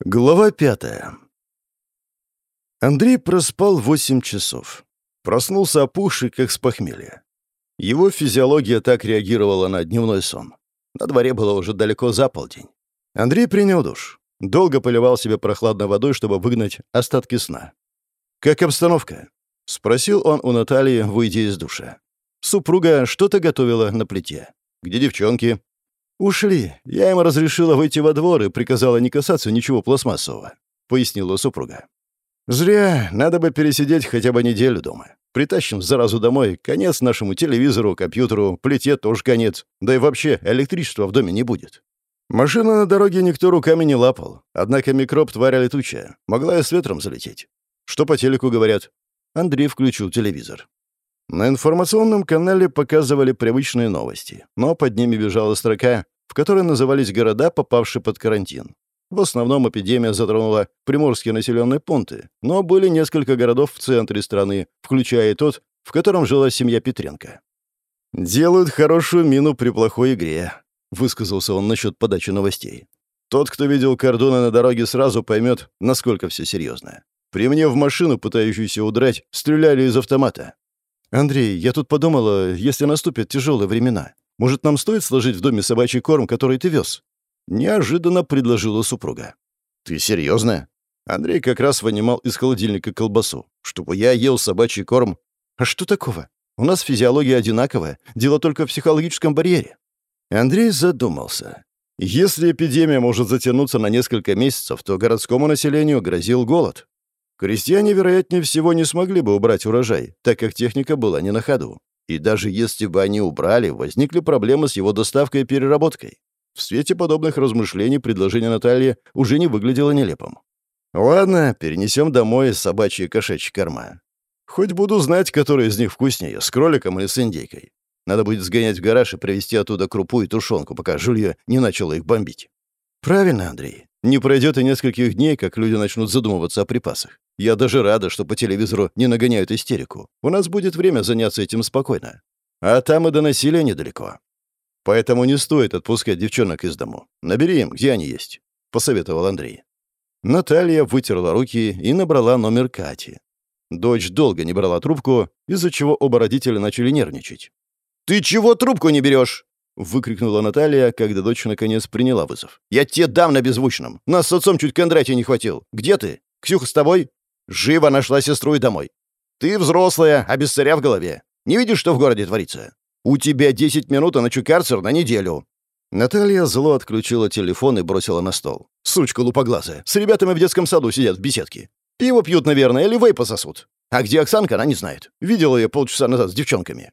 Глава пятая. Андрей проспал восемь часов. Проснулся опухший, как с похмелья. Его физиология так реагировала на дневной сон. На дворе было уже далеко за полдень. Андрей принял душ. Долго поливал себя прохладной водой, чтобы выгнать остатки сна. «Как обстановка?» — спросил он у Натальи, выйдя из душа. Супруга что-то готовила на плите. «Где девчонки?» «Ушли. Я им разрешила выйти во двор и приказала не касаться ничего пластмассового», — пояснила супруга. «Зря. Надо бы пересидеть хотя бы неделю дома. Притащим заразу домой. Конец нашему телевизору, компьютеру, плите тоже конец. Да и вообще электричества в доме не будет. Машина на дороге никто руками не лапал. Однако микроб тваря летучая. Могла и с ветром залететь. Что по телеку говорят?» Андрей включил телевизор. На информационном канале показывали привычные новости, но под ними бежала строка, в которой назывались города, попавшие под карантин. В основном эпидемия затронула приморские населенные пункты, но были несколько городов в центре страны, включая и тот, в котором жила семья Петренко. «Делают хорошую мину при плохой игре», — высказался он насчет подачи новостей. «Тот, кто видел кордоны на дороге, сразу поймет, насколько все серьезно. При мне в машину, пытающуюся удрать, стреляли из автомата. «Андрей, я тут подумала, если наступят тяжелые времена, может, нам стоит сложить в доме собачий корм, который ты вез?» Неожиданно предложила супруга. «Ты серьезно?» Андрей как раз вынимал из холодильника колбасу. «Чтобы я ел собачий корм?» «А что такого? У нас физиология одинаковая, дело только в психологическом барьере». Андрей задумался. Если эпидемия может затянуться на несколько месяцев, то городскому населению грозил голод. Крестьяне, вероятнее всего, не смогли бы убрать урожай, так как техника была не на ходу. И даже если бы они убрали, возникли проблемы с его доставкой и переработкой. В свете подобных размышлений предложение Натальи уже не выглядело нелепым. «Ладно, перенесем домой собачьи кошачьи корма. Хоть буду знать, который из них вкуснее, с кроликом или с индейкой. Надо будет сгонять в гараж и привезти оттуда крупу и тушенку, пока Жулья не начала их бомбить». «Правильно, Андрей. Не пройдет и нескольких дней, как люди начнут задумываться о припасах. Я даже рада, что по телевизору не нагоняют истерику. У нас будет время заняться этим спокойно. А там и до насилия недалеко. Поэтому не стоит отпускать девчонок из дому. Набери им, где они есть», — посоветовал Андрей. Наталья вытерла руки и набрала номер Кати. Дочь долго не брала трубку, из-за чего оба родителя начали нервничать. «Ты чего трубку не берешь?» — выкрикнула Наталья, когда дочь наконец приняла вызов. «Я тебе дам на беззвучном. Нас с отцом чуть Кондратия не хватил. Где ты? Ксюха с тобой?» Живо нашла сестру и домой. Ты взрослая, а без царя в голове. Не видишь, что в городе творится? У тебя 10 минут, а ночу карцер на неделю». Наталья зло отключила телефон и бросила на стол. «Сучка лупоглазая. С ребятами в детском саду сидят в беседке. Пиво пьют, наверное, или вейпа сосут. А где Оксанка, она не знает. Видела ее полчаса назад с девчонками».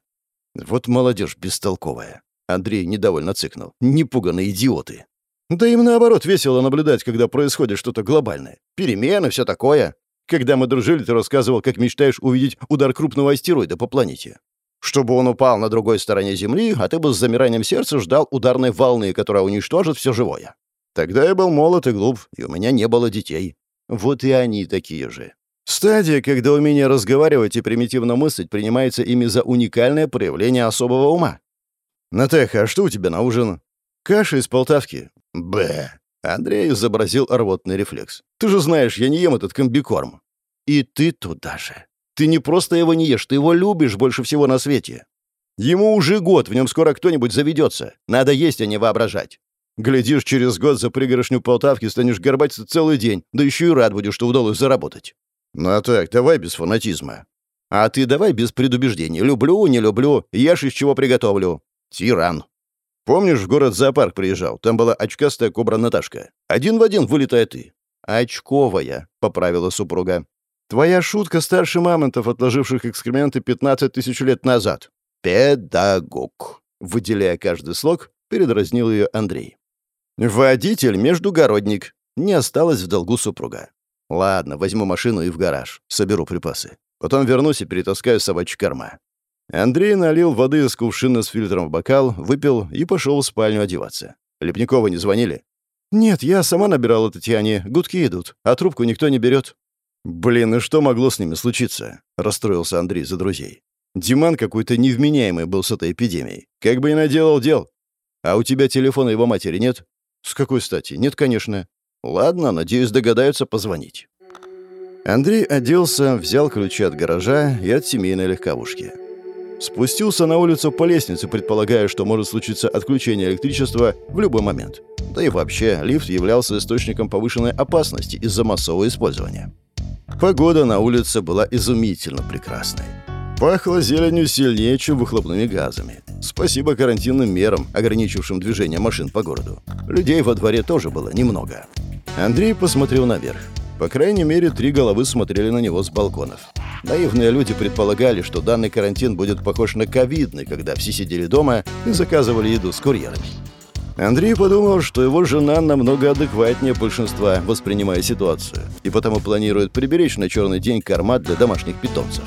«Вот молодежь бестолковая». Андрей недовольно цыкнул. «Непуганные идиоты». «Да им наоборот весело наблюдать, когда происходит что-то глобальное. Перемены, все такое. Когда мы дружили, ты рассказывал, как мечтаешь увидеть удар крупного астероида по планете. Чтобы он упал на другой стороне Земли, а ты бы с замиранием сердца ждал ударной волны, которая уничтожит все живое. Тогда я был молод и глуп, и у меня не было детей. Вот и они такие же. Стадия, когда умение разговаривать и примитивно мыслить принимается ими за уникальное проявление особого ума. «Натеха, а что у тебя на ужин?» «Каша из Полтавки». «Б». Андрей изобразил рвотный рефлекс. «Ты же знаешь, я не ем этот комбикорм». «И ты туда же. Ты не просто его не ешь, ты его любишь больше всего на свете. Ему уже год, в нем скоро кто-нибудь заведется. Надо есть, а не воображать. Глядишь, через год за пригоршню Полтавки станешь горбатиться целый день, да еще и рад будешь, что удалось заработать. Ну а так, давай без фанатизма. А ты давай без предубеждений. Люблю, не люблю, ешь из чего приготовлю. Тиран. Помнишь, в город зоопарк приезжал? Там была очкастая кобра Наташка. Один в один вылетая ты. «Очковая», — поправила супруга. «Твоя шутка старше мамонтов, отложивших экскременты 15 тысяч лет назад». «Педагог», — выделяя каждый слог, передразнил ее Андрей. «Водитель междугородник». Не осталось в долгу супруга. «Ладно, возьму машину и в гараж. Соберу припасы. Потом вернусь и перетаскаю собачьи корма. Андрей налил воды из кувшина с фильтром в бокал, выпил и пошел в спальню одеваться. Лепниковы не звонили? «Нет, я сама набирала Татьяне. Гудки идут, а трубку никто не берет». «Блин, и что могло с ними случиться?» — расстроился Андрей за друзей. «Диман какой-то невменяемый был с этой эпидемией. Как бы и наделал дел. А у тебя телефона его матери нет?» «С какой стати? Нет, конечно». Ладно, надеюсь, догадаются позвонить. Андрей оделся, взял ключи от гаража и от семейной легковушки. Спустился на улицу по лестнице, предполагая, что может случиться отключение электричества в любой момент. Да и вообще, лифт являлся источником повышенной опасности из-за массового использования. Погода на улице была изумительно прекрасной. Пахло зеленью сильнее, чем выхлопными газами. Спасибо карантинным мерам, ограничившим движение машин по городу. Людей во дворе тоже было немного. Андрей посмотрел наверх. По крайней мере, три головы смотрели на него с балконов. Наивные люди предполагали, что данный карантин будет похож на ковидный, когда все сидели дома и заказывали еду с курьерами. Андрей подумал, что его жена намного адекватнее большинства, воспринимая ситуацию, и потому планирует приберечь на черный день корма для домашних питомцев.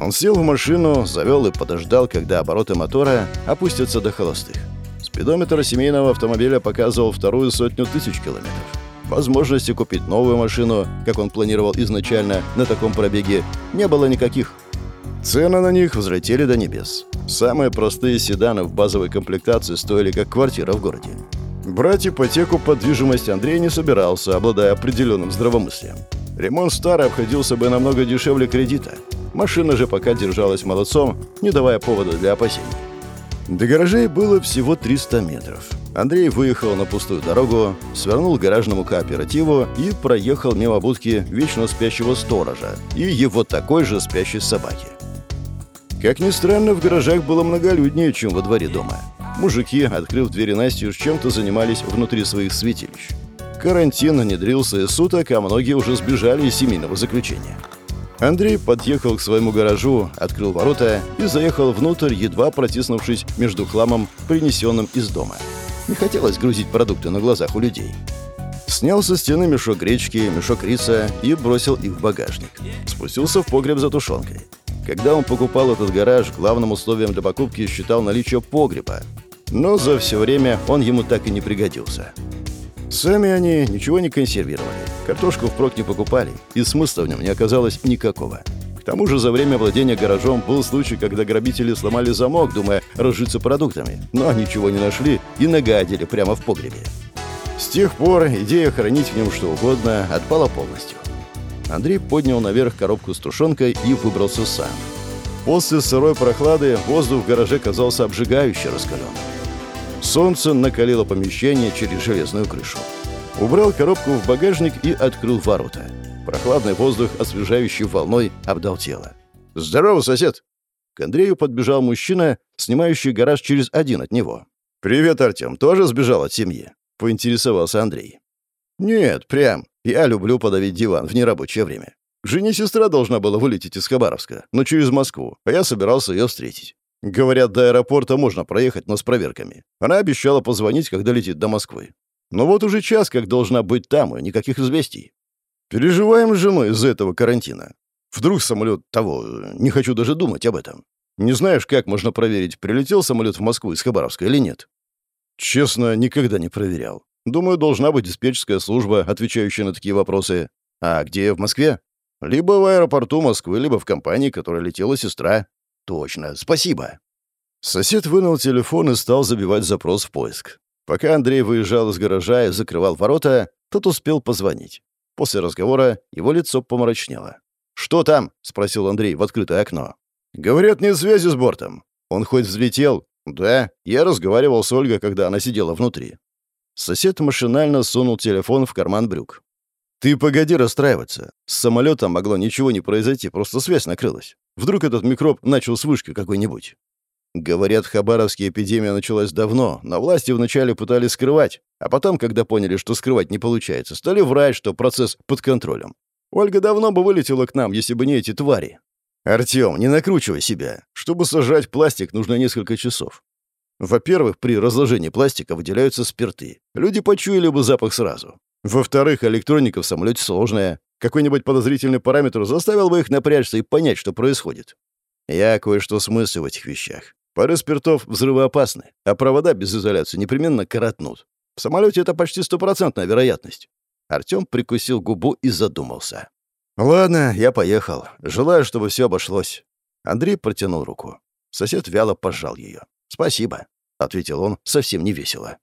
Он сел в машину, завел и подождал, когда обороты мотора опустятся до холостых. Спидометр семейного автомобиля показывал вторую сотню тысяч километров. Возможности купить новую машину, как он планировал изначально, на таком пробеге, не было никаких. Цены на них взлетели до небес. Самые простые седаны в базовой комплектации стоили как квартира в городе. Брать ипотеку под движимость Андрей не собирался, обладая определенным здравомыслием. Ремонт старый обходился бы намного дешевле кредита. Машина же пока держалась молодцом, не давая повода для опасений. До гаражей было всего 300 метров. Андрей выехал на пустую дорогу, свернул к гаражному кооперативу и проехал мимо будки вечно спящего сторожа и его такой же спящей собаки. Как ни странно, в гаражах было многолюднее, чем во дворе дома. Мужики, открыв двери Настю, чем-то занимались внутри своих святилищ. Карантин внедрился из суток, а многие уже сбежали из семейного заключения. Андрей подъехал к своему гаражу, открыл ворота и заехал внутрь, едва протиснувшись между хламом, принесенным из дома. Не хотелось грузить продукты на глазах у людей. Снял со стены мешок гречки, мешок риса и бросил их в багажник. Спустился в погреб за тушенкой. Когда он покупал этот гараж, главным условием для покупки считал наличие погреба. Но за все время он ему так и не пригодился. Сами они ничего не консервировали. Картошку впрок не покупали, и смысла в нем не оказалось никакого. К тому же за время владения гаражом был случай, когда грабители сломали замок, думая разжиться продуктами, но ничего не нашли и нагадили прямо в погребе. С тех пор идея хранить в нем что угодно отпала полностью. Андрей поднял наверх коробку с тушенкой и выбрался сам. После сырой прохлады воздух в гараже казался обжигающе раскаленным. Солнце накалило помещение через железную крышу. Убрал коробку в багажник и открыл ворота. Прохладный воздух, освежающий волной, обдал тело. «Здорово, сосед!» К Андрею подбежал мужчина, снимающий гараж через один от него. «Привет, Артем. Тоже сбежал от семьи?» — поинтересовался Андрей. «Нет, прям. Я люблю подавить диван в нерабочее время. Жене сестра должна была вылететь из Хабаровска, но через Москву, а я собирался ее встретить. Говорят, до аэропорта можно проехать, но с проверками. Она обещала позвонить, когда летит до Москвы. Но вот уже час, как должна быть там, и никаких известий. Переживаем с женой из-за этого карантина. Вдруг самолет того... Не хочу даже думать об этом. Не знаешь, как можно проверить, прилетел самолет в Москву из Хабаровска или нет? Честно, никогда не проверял. Думаю, должна быть диспетчерская служба, отвечающая на такие вопросы. А где в Москве? Либо в аэропорту Москвы, либо в компании, которая летела сестра. Точно, спасибо. Сосед вынул телефон и стал забивать запрос в поиск. Пока Андрей выезжал из гаража и закрывал ворота, тот успел позвонить. После разговора его лицо помрачнело. «Что там?» — спросил Андрей в открытое окно. «Говорят, нет связи с бортом. Он хоть взлетел?» «Да, я разговаривал с Ольгой, когда она сидела внутри». Сосед машинально сунул телефон в карман брюк. «Ты погоди расстраиваться. С самолетом могло ничего не произойти, просто связь накрылась. Вдруг этот микроб начал с вышки какой-нибудь?» Говорят, в Хабаровске эпидемия началась давно, но власти вначале пытались скрывать, а потом, когда поняли, что скрывать не получается, стали врать, что процесс под контролем. Ольга давно бы вылетела к нам, если бы не эти твари. Артём, не накручивай себя. Чтобы сажать пластик, нужно несколько часов. Во-первых, при разложении пластика выделяются спирты. Люди почуяли бы запах сразу. Во-вторых, электроника в самолете сложная. Какой-нибудь подозрительный параметр заставил бы их напрячься и понять, что происходит. Я кое-что смыслю в этих вещах. Пары спиртов взрывоопасны, а провода без изоляции непременно коротнут. В самолете это почти стопроцентная вероятность. Артём прикусил губу и задумался. «Ладно, я поехал. Желаю, чтобы все обошлось». Андрей протянул руку. Сосед вяло пожал ее. «Спасибо», — ответил он совсем невесело.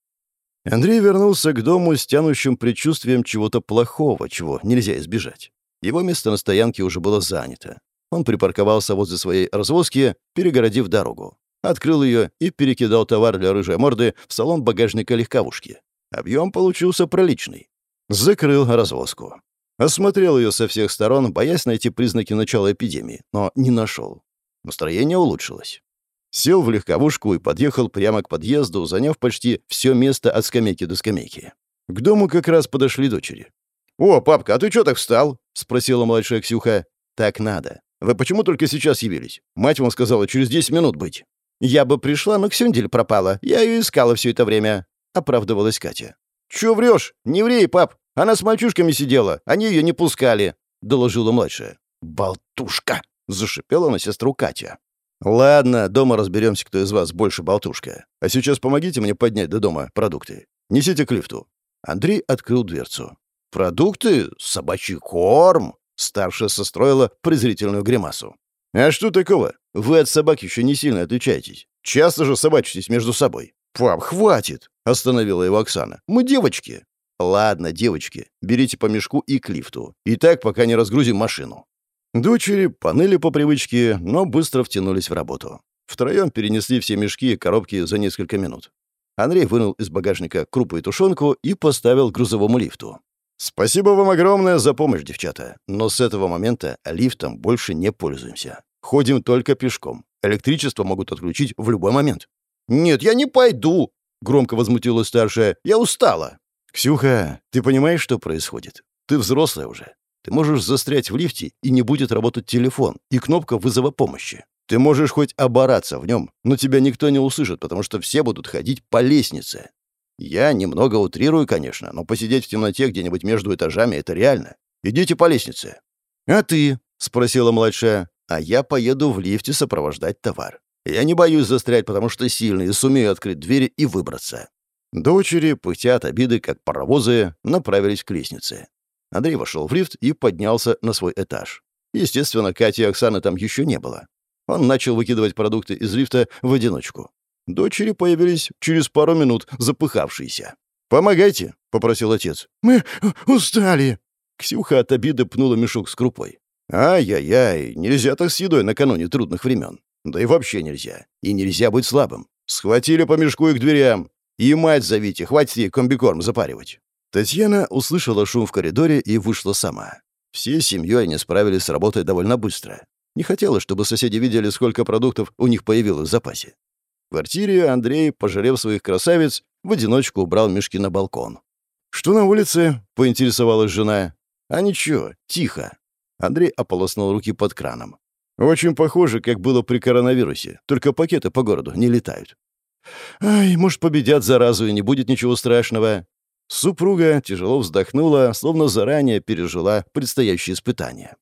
Андрей вернулся к дому с тянущим предчувствием чего-то плохого, чего нельзя избежать. Его место на стоянке уже было занято. Он припарковался возле своей развозки, перегородив дорогу. Открыл ее и перекидал товар для рыжей морды в салон багажника легковушки. Объем получился проличный. Закрыл развозку. Осмотрел ее со всех сторон, боясь найти признаки начала эпидемии, но не нашел. Настроение улучшилось. Сел в легковушку и подъехал прямо к подъезду, заняв почти все место от скамейки до скамейки. К дому как раз подошли дочери. «О, папка, а ты что так встал?» — спросила младшая Ксюха. «Так надо. Вы почему только сейчас явились? Мать вам сказала через 10 минут быть». «Я бы пришла, но Ксюндель пропала. Я ее искала все это время», — оправдывалась Катя. «Чё врешь? Не врей, пап. Она с мальчишками сидела. Они ее не пускали», — доложила младшая. «Болтушка!» — зашипела на сестру Катя. «Ладно, дома разберемся, кто из вас больше болтушка. А сейчас помогите мне поднять до дома продукты. Несите к лифту». Андрей открыл дверцу. «Продукты? Собачий корм?» Старшая состроила презрительную гримасу. «А что такого? Вы от собак еще не сильно отличаетесь. Часто же собачитесь между собой». «Пап, хватит!» — остановила его Оксана. «Мы девочки». «Ладно, девочки, берите по мешку и к лифту. И так, пока не разгрузим машину». Дочери поныли по привычке, но быстро втянулись в работу. Втроем перенесли все мешки и коробки за несколько минут. Андрей вынул из багажника крупу и тушенку и поставил к грузовому лифту. «Спасибо вам огромное за помощь, девчата. Но с этого момента лифтом больше не пользуемся. Ходим только пешком. Электричество могут отключить в любой момент». «Нет, я не пойду!» — громко возмутилась старшая. «Я устала!» «Ксюха, ты понимаешь, что происходит? Ты взрослая уже. Ты можешь застрять в лифте, и не будет работать телефон и кнопка вызова помощи. Ты можешь хоть обораться в нем, но тебя никто не услышит, потому что все будут ходить по лестнице. Я немного утрирую, конечно, но посидеть в темноте где-нибудь между этажами — это реально. Идите по лестнице». «А ты?» — спросила младшая. «А я поеду в лифте сопровождать товар. Я не боюсь застрять, потому что сильный и сумею открыть двери и выбраться». Дочери, пыхтя от обиды, как паровозы, направились к лестнице. Андрей вошел в лифт и поднялся на свой этаж. Естественно, Кати и Оксаны там еще не было. Он начал выкидывать продукты из лифта в одиночку. Дочери появились через пару минут, запыхавшиеся. «Помогайте», — попросил отец. «Мы устали». Ксюха от обиды пнула мешок с крупой. «Ай-яй-яй, нельзя так с едой накануне трудных времен. Да и вообще нельзя. И нельзя быть слабым. Схватили по мешку и к дверям. И мать зовите, хватит ей комбикорм запаривать». Татьяна услышала шум в коридоре и вышла сама. Все семьей они справились с работой довольно быстро. Не хотела, чтобы соседи видели, сколько продуктов у них появилось в запасе. В квартире Андрей, пожалев своих красавиц, в одиночку убрал мешки на балкон. «Что на улице?» — поинтересовалась жена. «А ничего, тихо». Андрей ополоснул руки под краном. «Очень похоже, как было при коронавирусе, только пакеты по городу не летают». «Ай, может, победят заразу и не будет ничего страшного». Супруга тяжело вздохнула, словно заранее пережила предстоящее испытание.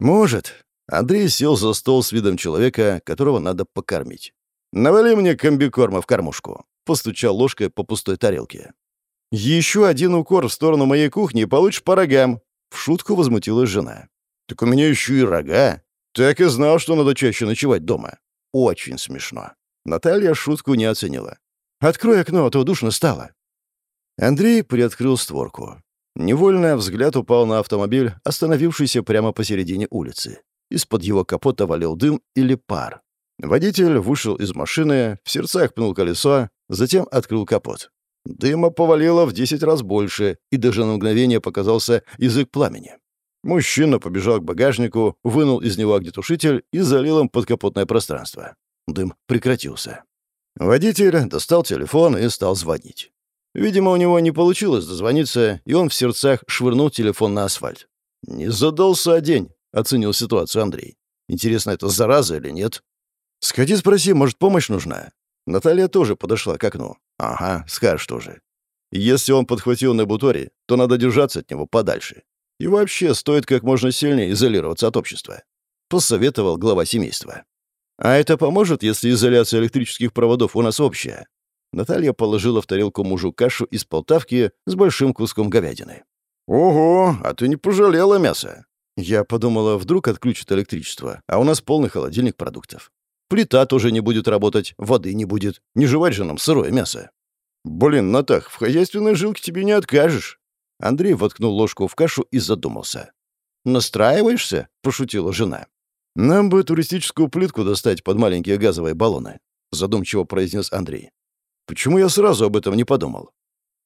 «Может». Андрей сел за стол с видом человека, которого надо покормить. «Навали мне комбикорма в кормушку», — постучал ложкой по пустой тарелке. «Еще один укор в сторону моей кухни и получишь по рогам», — в шутку возмутилась жена. «Так у меня еще и рога. Так и знал, что надо чаще ночевать дома». Очень смешно. Наталья шутку не оценила. «Открой окно, а то душно стало». Андрей приоткрыл створку. Невольно взгляд упал на автомобиль, остановившийся прямо посередине улицы. Из-под его капота валил дым или пар. Водитель вышел из машины, в сердцах пнул колесо, затем открыл капот. Дыма повалило в десять раз больше, и даже на мгновение показался язык пламени. Мужчина побежал к багажнику, вынул из него огнетушитель и залил им подкапотное пространство. Дым прекратился. Водитель достал телефон и стал звонить. Видимо, у него не получилось дозвониться, и он в сердцах швырнул телефон на асфальт. «Не задался день», — оценил ситуацию Андрей. «Интересно, это зараза или нет?» «Сходи спроси, может, помощь нужна?» Наталья тоже подошла к окну. «Ага, скажешь тоже. Если он подхватил на буторе, то надо держаться от него подальше. И вообще стоит как можно сильнее изолироваться от общества», — посоветовал глава семейства. «А это поможет, если изоляция электрических проводов у нас общая?» Наталья положила в тарелку мужу кашу из полтавки с большим куском говядины. «Ого, а ты не пожалела мяса!» Я подумала, вдруг отключат электричество, а у нас полный холодильник продуктов. Плита тоже не будет работать, воды не будет. Не жевать же нам сырое мясо. «Блин, Натах, в хозяйственной жилке тебе не откажешь». Андрей воткнул ложку в кашу и задумался. «Настраиваешься?» — пошутила жена. «Нам бы туристическую плитку достать под маленькие газовые баллоны», — задумчиво произнес Андрей. «Почему я сразу об этом не подумал?»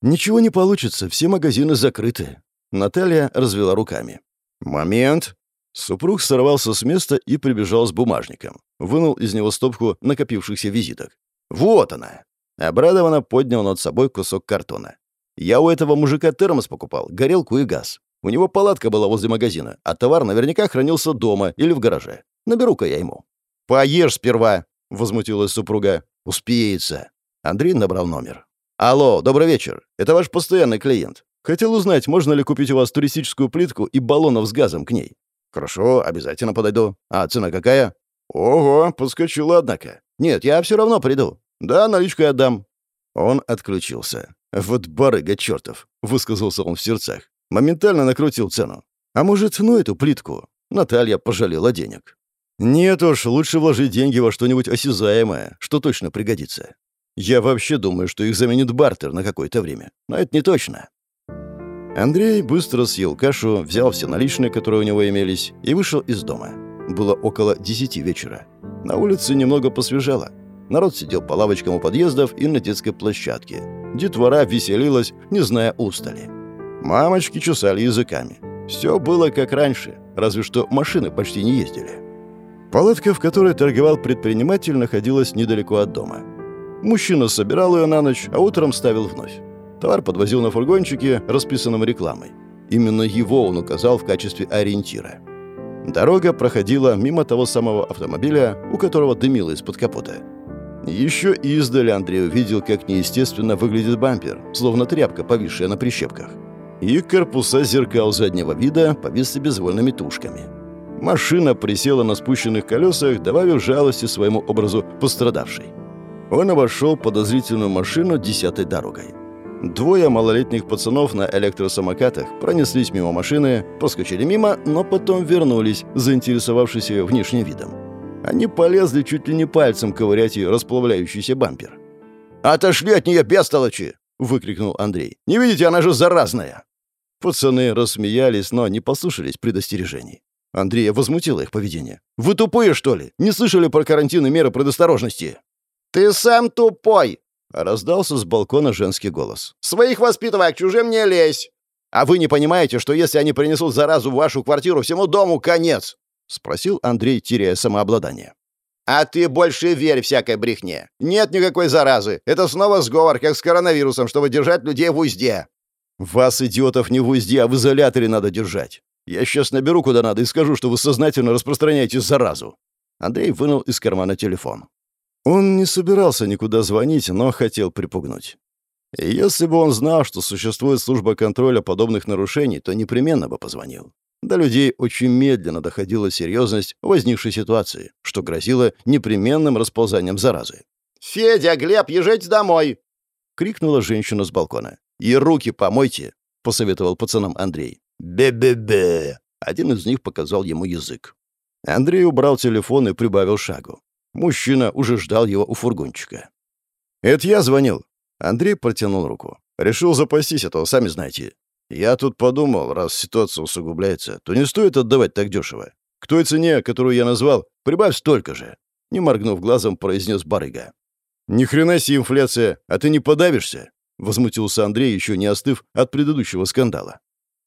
«Ничего не получится, все магазины закрыты». Наталья развела руками. «Момент!» Супруг сорвался с места и прибежал с бумажником. Вынул из него стопку накопившихся визиток. «Вот она!» Обрадованно поднял над собой кусок картона. «Я у этого мужика термос покупал, горелку и газ. У него палатка была возле магазина, а товар наверняка хранился дома или в гараже. Наберу-ка я ему». «Поешь сперва!» — возмутилась супруга. «Успеется». Андрей набрал номер. «Алло, добрый вечер. Это ваш постоянный клиент. Хотел узнать, можно ли купить у вас туристическую плитку и баллонов с газом к ней. Хорошо, обязательно подойду. А цена какая? Ого, подскочила, однако. Нет, я все равно приду. Да, наличкой отдам. Он отключился. Вот барыга чертов, высказался он в сердцах. Моментально накрутил цену. А может, ну эту плитку? Наталья пожалела денег. Нет уж, лучше вложить деньги во что-нибудь осязаемое, что точно пригодится. Я вообще думаю, что их заменит бартер на какое-то время. Но это не точно. Андрей быстро съел кашу, взял все наличные, которые у него имелись, и вышел из дома. Было около десяти вечера. На улице немного посвежало. Народ сидел по лавочкам у подъездов и на детской площадке. Детвора веселилась, не зная устали. Мамочки чесали языками. Все было как раньше, разве что машины почти не ездили. Палатка, в которой торговал предприниматель, находилась недалеко от дома. Мужчина собирал ее на ночь, а утром ставил вновь. Товар подвозил на фургончике, расписанном рекламой. Именно его он указал в качестве ориентира. Дорога проходила мимо того самого автомобиля, у которого дымило из-под капота. Еще издали Андрей увидел, как неестественно выглядит бампер, словно тряпка, повисшая на прищепках. И корпуса зеркал заднего вида повисли безвольными тушками. Машина присела на спущенных колесах, добавив жалости своему образу пострадавшей. Он обошел подозрительную машину десятой дорогой. Двое малолетних пацанов на электросамокатах пронеслись мимо машины, проскочили мимо, но потом вернулись, заинтересовавшись ее внешним видом. Они полезли чуть ли не пальцем ковырять ее расплавляющийся бампер. «Отошли от нее, бестолочи!» — выкрикнул Андрей. «Не видите, она же заразная!» Пацаны рассмеялись, но не послушались предостережений. Андрея возмутило их поведение. «Вы тупые, что ли? Не слышали про карантин и меры предосторожности?» «Ты сам тупой!» Раздался с балкона женский голос. «Своих воспитывай, к чужим не лезь! А вы не понимаете, что если они принесут заразу в вашу квартиру, всему дому конец?» Спросил Андрей, теряя самообладание. «А ты больше верь всякой брехне. Нет никакой заразы. Это снова сговор, как с коронавирусом, чтобы держать людей в узде». «Вас, идиотов, не в узде, а в изоляторе надо держать. Я сейчас наберу куда надо и скажу, что вы сознательно распространяете заразу». Андрей вынул из кармана телефон. Он не собирался никуда звонить, но хотел припугнуть. И если бы он знал, что существует служба контроля подобных нарушений, то непременно бы позвонил. До людей очень медленно доходила серьезность возникшей ситуации, что грозило непременным расползанием заразы. «Федя, Глеб, езжайте домой!» — крикнула женщина с балкона. «И руки помойте!» — посоветовал пацанам Андрей. «Бе-бе-бе!» — один из них показал ему язык. Андрей убрал телефон и прибавил шагу. Мужчина уже ждал его у фургончика. «Это я звонил». Андрей протянул руку. «Решил запастись, а то сами знаете. Я тут подумал, раз ситуация усугубляется, то не стоит отдавать так дешево. К той цене, которую я назвал, прибавь столько же». Не моргнув глазом, произнес барыга. «Ни хрена себе инфляция, а ты не подавишься?» Возмутился Андрей, еще не остыв от предыдущего скандала.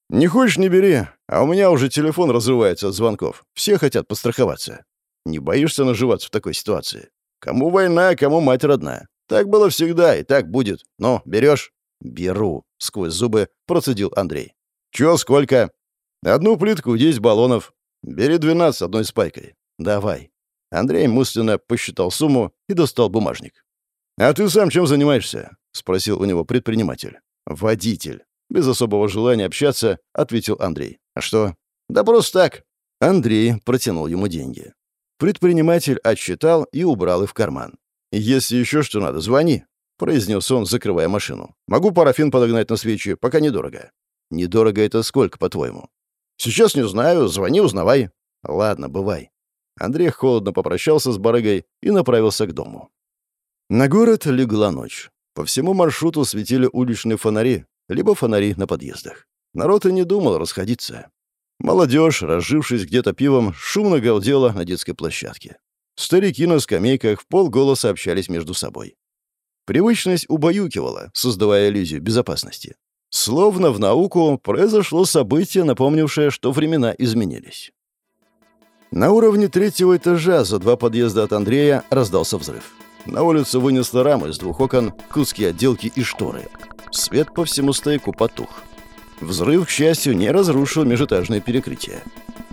«Не хочешь — не бери, а у меня уже телефон разрывается от звонков. Все хотят постраховаться. Не боишься наживаться в такой ситуации? Кому война, кому мать родная. Так было всегда и так будет. Ну, берешь? Беру, сквозь зубы процедил Андрей. Чё, сколько? Одну плитку, 10 баллонов. Бери 12 одной спайкой. Давай. Андрей мысленно посчитал сумму и достал бумажник. «А ты сам чем занимаешься?» — спросил у него предприниматель. «Водитель». Без особого желания общаться, ответил Андрей. «А что?» «Да просто так». Андрей протянул ему деньги. Предприниматель отсчитал и убрал их в карман. «Если еще что надо, звони», — произнес он, закрывая машину. «Могу парафин подогнать на свечи, пока недорого». «Недорого это сколько, по-твоему?» «Сейчас не знаю. Звони, узнавай». «Ладно, бывай». Андрей холодно попрощался с барыгой и направился к дому. На город легла ночь. По всему маршруту светили уличные фонари, либо фонари на подъездах. Народ и не думал расходиться. Молодежь, разжившись где-то пивом, шумно галдела на детской площадке. Старики на скамейках в полголоса общались между собой. Привычность убаюкивала, создавая иллюзию безопасности. Словно в науку произошло событие, напомнившее, что времена изменились. На уровне третьего этажа за два подъезда от Андрея раздался взрыв. На улицу вынесло рамы из двух окон, куски отделки и шторы. Свет по всему стояку потух. Взрыв, к счастью, не разрушил межэтажное перекрытие.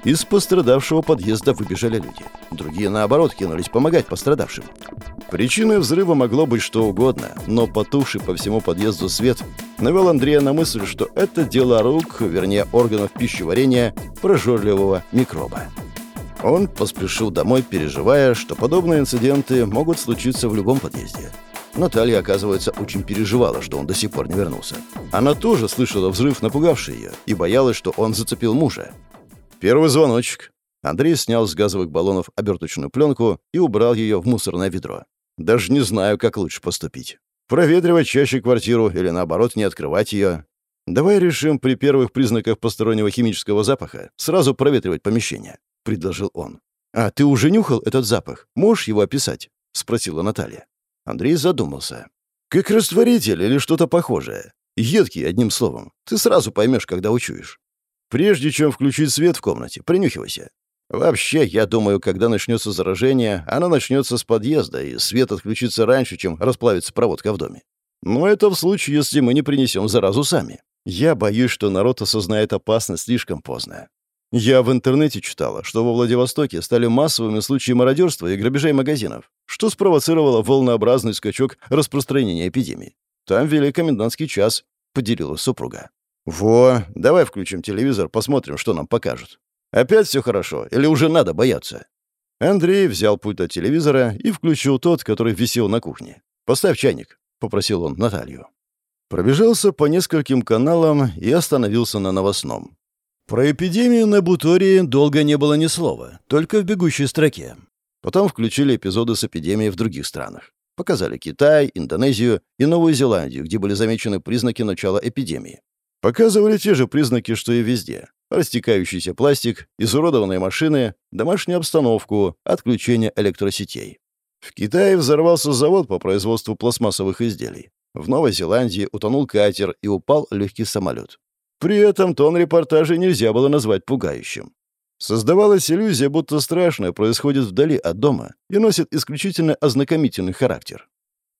Из пострадавшего подъезда выбежали люди. Другие, наоборот, кинулись помогать пострадавшим. Причиной взрыва могло быть что угодно, но потухший по всему подъезду свет навел Андрея на мысль, что это дело рук, вернее, органов пищеварения прожорливого микроба. Он поспешил домой, переживая, что подобные инциденты могут случиться в любом подъезде. Наталья, оказывается, очень переживала, что он до сих пор не вернулся. Она тоже слышала взрыв, напугавший ее, и боялась, что он зацепил мужа. Первый звоночек. Андрей снял с газовых баллонов оберточную пленку и убрал ее в мусорное ведро. Даже не знаю, как лучше поступить. Проветривать чаще квартиру или, наоборот, не открывать ее. Давай решим при первых признаках постороннего химического запаха сразу проветривать помещение, — предложил он. «А ты уже нюхал этот запах? Можешь его описать?» — спросила Наталья. Андрей задумался. «Как растворитель или что-то похожее. Едкий, одним словом. Ты сразу поймешь, когда учуешь. Прежде чем включить свет в комнате, принюхивайся. Вообще, я думаю, когда начнется заражение, оно начнется с подъезда, и свет отключится раньше, чем расплавится проводка в доме. Но это в случае, если мы не принесем заразу сами. Я боюсь, что народ осознает опасность слишком поздно. Я в интернете читала, что во Владивостоке стали массовыми случаи мародерства и грабежей магазинов, что спровоцировало волнообразный скачок распространения эпидемии. Там вели комендантский час, поделилась супруга. «Во, давай включим телевизор, посмотрим, что нам покажут. Опять все хорошо или уже надо бояться?» Андрей взял пульт от телевизора и включил тот, который висел на кухне. «Поставь чайник», — попросил он Наталью. Пробежался по нескольким каналам и остановился на новостном. Про эпидемию на Бутории долго не было ни слова, только в бегущей строке. Потом включили эпизоды с эпидемией в других странах. Показали Китай, Индонезию и Новую Зеландию, где были замечены признаки начала эпидемии. Показывали те же признаки, что и везде. Растекающийся пластик, изуродованные машины, домашнюю обстановку, отключение электросетей. В Китае взорвался завод по производству пластмассовых изделий. В Новой Зеландии утонул катер и упал легкий самолет. При этом тон репортажа нельзя было назвать пугающим. Создавалась иллюзия, будто страшное происходит вдали от дома и носит исключительно ознакомительный характер.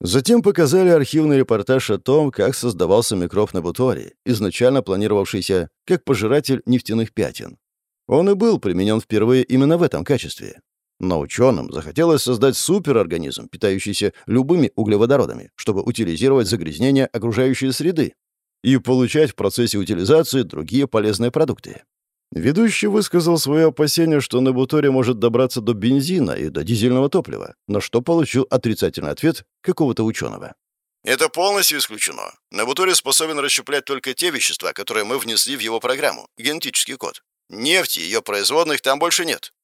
Затем показали архивный репортаж о том, как создавался микроб на буторе, изначально планировавшийся как пожиратель нефтяных пятен. Он и был применен впервые именно в этом качестве. Но ученым захотелось создать суперорганизм, питающийся любыми углеводородами, чтобы утилизировать загрязнения окружающей среды и получать в процессе утилизации другие полезные продукты. Ведущий высказал свое опасение, что на Буторе может добраться до бензина и до дизельного топлива, на что получил отрицательный ответ какого-то ученого. Это полностью исключено. На Буторе способен расщеплять только те вещества, которые мы внесли в его программу, генетический код. Нефти и ее производных там больше нет.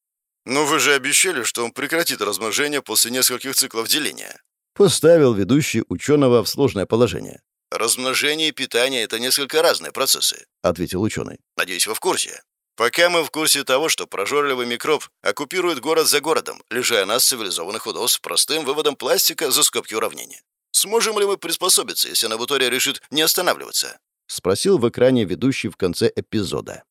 Но вы же обещали, что он прекратит размножение после нескольких циклов деления. Поставил ведущий ученого в сложное положение. «Размножение и питание — это несколько разные процессы», — ответил ученый. «Надеюсь, вы в курсе. Пока мы в курсе того, что прожорливый микроб оккупирует город за городом, лишая нас, цивилизованных удос, простым выводом пластика за скобки уравнения. Сможем ли мы приспособиться, если Набутория решит не останавливаться?» — спросил в экране ведущий в конце эпизода.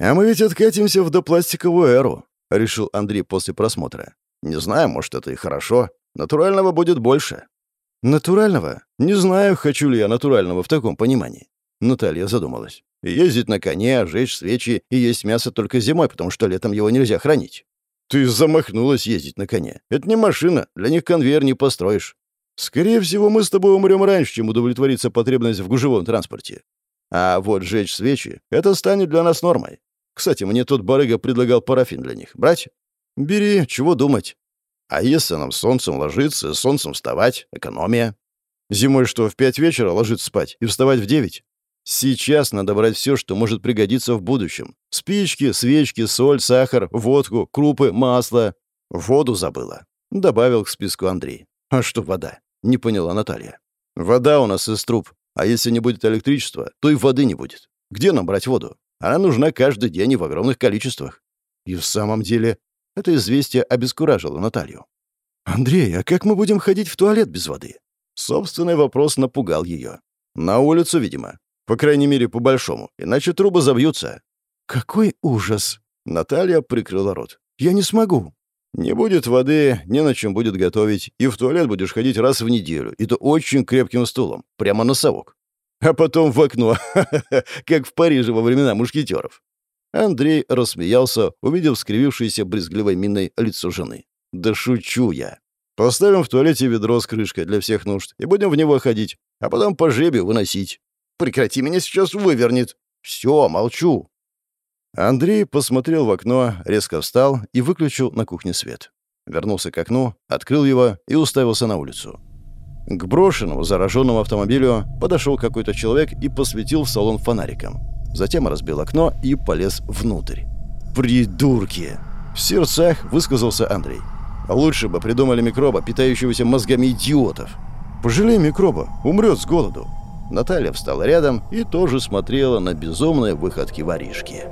«А мы ведь откатимся в допластиковую эру», — решил Андрей после просмотра. «Не знаю, может, это и хорошо. Натурального будет больше». «Натурального? Не знаю, хочу ли я натурального в таком понимании». Наталья задумалась. Ездить на коне, жечь свечи и есть мясо только зимой, потому что летом его нельзя хранить. Ты замахнулась ездить на коне. Это не машина, для них конвейер не построишь. Скорее всего, мы с тобой умрем раньше, чем удовлетворится потребность в гужевом транспорте. А вот жечь свечи — это станет для нас нормой. Кстати, мне тот барыга предлагал парафин для них. Брать? Бери, чего думать. А если нам солнцем ложиться, солнцем вставать? Экономия. Зимой что, в пять вечера ложиться спать и вставать в девять? Сейчас надо брать все, что может пригодиться в будущем. Спички, свечки, соль, сахар, водку, крупы, масло. Воду забыла. Добавил к списку Андрей. А что вода? Не поняла Наталья. Вода у нас из труб, а если не будет электричества, то и воды не будет. Где нам брать воду? Она нужна каждый день и в огромных количествах. И в самом деле, это известие обескуражило Наталью. «Андрей, а как мы будем ходить в туалет без воды?» Собственный вопрос напугал ее. «На улицу, видимо. По крайней мере, по-большому. Иначе трубы забьются». «Какой ужас!» Наталья прикрыла рот. «Я не смогу». «Не будет воды, не на чем будет готовить, и в туалет будешь ходить раз в неделю, и то очень крепким стулом, прямо на совок. А потом в окно, как в Париже во времена мушкетеров». Андрей рассмеялся, увидев скривившееся брезгливой миной лицо жены. «Да шучу я. Поставим в туалете ведро с крышкой для всех нужд и будем в него ходить, а потом по жребию выносить. Прекрати, меня сейчас вывернет. Все, молчу». Андрей посмотрел в окно, резко встал и выключил на кухне свет. Вернулся к окну, открыл его и уставился на улицу. К брошенному, зараженному автомобилю подошел какой-то человек и посветил в салон фонариком. Затем разбил окно и полез внутрь. «Придурки!» В сердцах высказался Андрей. «Лучше бы придумали микроба, питающегося мозгами идиотов. Пожалей микроба, умрет с голоду». Наталья встала рядом и тоже смотрела на безумные выходки воришки.